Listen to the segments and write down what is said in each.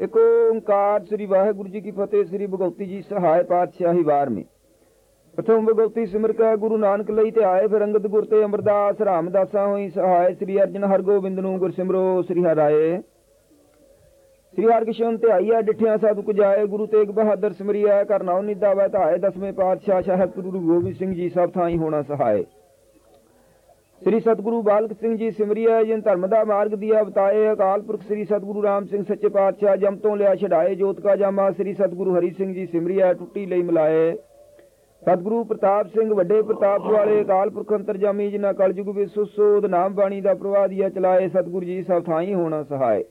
ਇੱਕ ਓੰਕਾਰ ਸ੍ਰੀ ਵਾਹਿਗੁਰੂ ਜੀ ਕੀ ਫਤਿਹ, ਸ੍ਰੀ ਭਗਵਤੀ ਜੀ ਸਹਾਇ ਪਾਤਸ਼ਾਹੀ ਵਾਰ ਮੇ। ਪ੍ਰਥਮ ਭਗਵਤੀ ਸਿਮਰ ਕੈ ਗੁਰੂ ਨਾਨਕ ਲਈ ਤੇ ਆਏ ਫਿਰ ਅੰਗਦ ਗੁਰ ਤੇ ਅਮਰਦਾਸ ਰਾਮਦਾਸਾ ਹੋਈ ਸਹਾਇ ਸ੍ਰੀ ਅਰਜਨ ਹਰਗੋਬਿੰਦ ਨੂੰ ਗੁਰ ਸਿਮਰੋ ਸ੍ਰੀ ਹਰਾਏ ਸ੍ਰੀ ਹਰਕਿਸ਼ਨ ਤੇ ਆਈਆ ਡਿਠਿਆ ਸਾਧੂ ਕੁ ਜਾਏ ਗੁਰੂ ਤੇਗ ਬਹਾਦਰ ਸਿਮਰਿਆ ਕਰਨਾ ਨਿਦਾ ਵੈ ਧਾਏ, ਦਸਵੇਂ ਪਾਤਸ਼ਾਹ ਸਾਹਿਬ ਗੁਰੂ ਗੋਬਿੰਦ ਸਿੰਘ ਜੀ ਸਭ ਥਾਈ ਹੋਣਾ ਸਹਾਇ। ਸ੍ਰੀ ਸਤਿਗੁਰੂ ਬਾਲਕ ਸਿੰਘ ਜੀ ਸਿਮਰਿਆ ਜਿਨ ਧਰਮ ਦਾ ਮਾਰਗ ਦਿਆ ਬਤਾਏ ਅਕਾਲ ਪੁਰਖ ਸ੍ਰੀ ਸਤਿਗੁਰੂ ਰਾਮ ਸਿੰਘ ਸੱਚੇ ਪਾਤਸ਼ਾਹ, ਜਮ ਤੋਂ ਲਿਆ ਛਡਾਏ ਜੋਤ ਕਾ ਜਾਮਾ ਸ੍ਰੀ ਸਤਿਗੁਰੂ ਹਰੀ ਸਿੰਘ ਜੀ ਸਿਮਰਿਆ ਟੁੱਟੀ ਲਈ ਮਿਲਾਏ। ਸਤਿਗੁਰੂ ਪ੍ਰਤਾਪ ਸਿੰਘ, ਵੱਡੇ ਪ੍ਰਤਾਪ ਵਾਲੇ ਅਕਾਲ ਪੁਰਖ ਅੰਤਰਜਾਮੀ, ਜਿਨ੍ਹਾਂ ਕਲਯੁਗ ਵਿੱਚ ਸੁਸੋਧ ਨਾਮ ਬਾਣੀ ਦਾ ਪ੍ਰਵਾਹ ਦੀਆ ਚਲਾਏ ਸਤਿਗੁਰੂ ਜੀ ਸਭ ਥਾਈ ਹੋਣਾ ਸਹਾਇ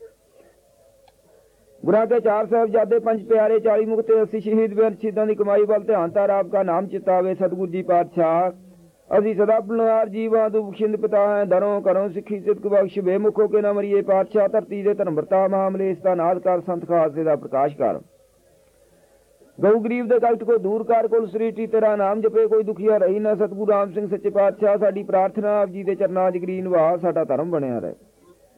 ਗੁਰਾਂ ਕੇ ਚਾਰ ਸਾਹਿਬਜ਼ਾਦੇ, ਪੰਜ ਪਿਆਰੇ 40 ਮੁਕਤੇ 80 ਸ਼ਹੀਦ ਬੇਅੰਤ ਸ਼ਹੀਦਾਂ ਦੀ ਕਮਾਈ ਵੱਲ ਧਿਆਨ ਤਾਰ ਆਪ ਦਾ ਨਾਮ ਚਿਤਾਵੇ ਸਤਿਗੁਰੂ ਜੀ ਪਾਤਸ਼ਾਹ। ਅਸੀਂ ਸਦਾ ਬਲਨਾਰ ਜੀਵਾਂ ਤੋਂ ਬਖਸ਼ਿੰਦ ਪਿਤਾ ਹੈ, ਦਰੋਂ ਕਰੋਂ ਸਿੱਖੀ ਸਿੱਖ ਬਖਸ਼ ਬੇਮੁਖੋ ਕੇ ਨਾ ਮਰੀਏ, ਪਾਤਸ਼ਾਹ ਧਰਤੀ ਦੇ ਧਰਮਰਤਾ ਮਾਮਲੇ, ਇਸ ਦਾ ਨਾਦ ਕਰ ਸੰਤ ਖਾਲਸੇ ਦਾ ਪ੍ਰਕਾਸ਼ ਕਰ। ਗਊ ਗਰੀਬ ਦੇ ਕਸ਼ਟ ਕੋ ਦੂਰ ਕਰ, ਕੋਲ ਸ੍ਰੀਟੀ ਤੇਰਾ ਨਾਮ ਜਪੇ, ਕੋਈ ਦੁਖੀਆ ਰਹੀ ਨਾ ਸਤਿਗੁਰੂ ਰਾਮ ਸਿੰਘ ਸੱਚੇ ਪਾਤਸ਼ਾਹ, ਸਾਡੀ ਪ੍ਰਾਰਥਨਾ ਆਪ ਜੀ ਦੇ ਚਰਨਾਂ 'ਚ ਗਰੀਨ ਵਾ ਸਾਡਾ ਧਰਮ ਬਣਿਆ ਰਹੇ।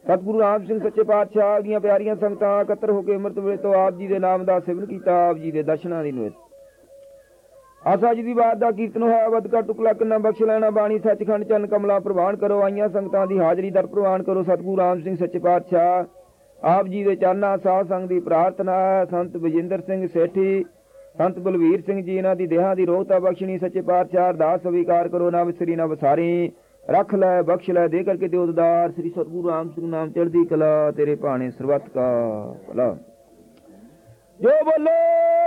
ਸਤਿਗੁਰੂ ਰਾਮ ਸਿੰਘ ਸੱਚੇ ਪਾਤਸ਼ਾਹ ਦੀਆਂ ਪਿਆਰੀਆਂ ਸੰਗਤਾਂ ਇਕੱਤਰ ਹੋ ਕੇ ਅੰਮ੍ਰਿਤ ਵੇਲੇ ਤੋਂ ਆਪ ਜੀ ਦੇ ਨਾਮ ਦਾ ਸਿਮਰਨ ਕੀਤਾ, ਆਪ ਜੀ ਦੇ ਦਰਸ਼ਨਾਂ ਦੀ ਨਿਤ ਆਸਾ ਜੀ ਦੀ ਬਾਤ ਦਾ ਕੀਰਤਨ ਹੋਇਆ ਵਦਕਾ ਟੁਕਲਾ ਕਿੰਨਾ ਬਖਸ਼ ਲੈਣਾ ਬਾਣੀ, ਸੱਚਖੰਡ ਚੰਨ ਕਮਲਾ ਪ੍ਰਵਾਨ ਕਰੋ, ਆਈਆਂ ਸੰਗਤਾਂ ਦੀ ਹਾਜ਼ਰੀ ਦਰ ਪ੍ਰਵਾਨ ਕਰੋ, ਸਤਿਗੁਰੂ ਰਾਮ ਸਿੰਘ ਸੱਚੇ ਪਾਤਸ਼ਾਹ, ਆਪ ਜੀ ਦੇ ਚਰਨਾਂ ਸਾਧ ਸੰਗ ਦੀ ਪ੍ਰਾਰਥਨਾ, ਸੰਤ ਵਿਜਿੰਦਰ ਸਿੰਘ ਸੇਠੀ, ਸੰਤ ਬਲਵੀਰ ਸਿੰਘ ਜੀ, ਇਹਨਾਂ ਦੀ ਦੇਹਾਂ ਦੀ ਰੋਹਤਾ ਬਖਸ਼ਣੀ, ਸੱਚੇ ਪਾਤਸ਼ਾਹ, ਅਰਦਾਸ ਸਵੀਕਾਰ ਕਰੋ ਨਾ ਵਿਸਰੀ ਨਾ ਵਸਾਰੀ, ਰੱਖ ਲੈ, ਬਖਸ਼ ਲੈ, ਦੇ ਕਰਕੇ ਤੇ ਉਦਦਾਰ, ਸ੍ਰੀ ਸਤਗੁਰੂ ਰਾਮ ਸਿੰਘ ਨਾਮ ਚੜ੍ਹਦੀ ਕਲਾ, ਤੇਰੇ ਭਾਣੇ ਸਰਬੱਤ ਕਾ ਭਲਾ। ਜੋ ਬੋਲੋ!